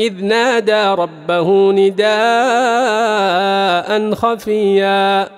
إذ نادى ربه نداء خفيا.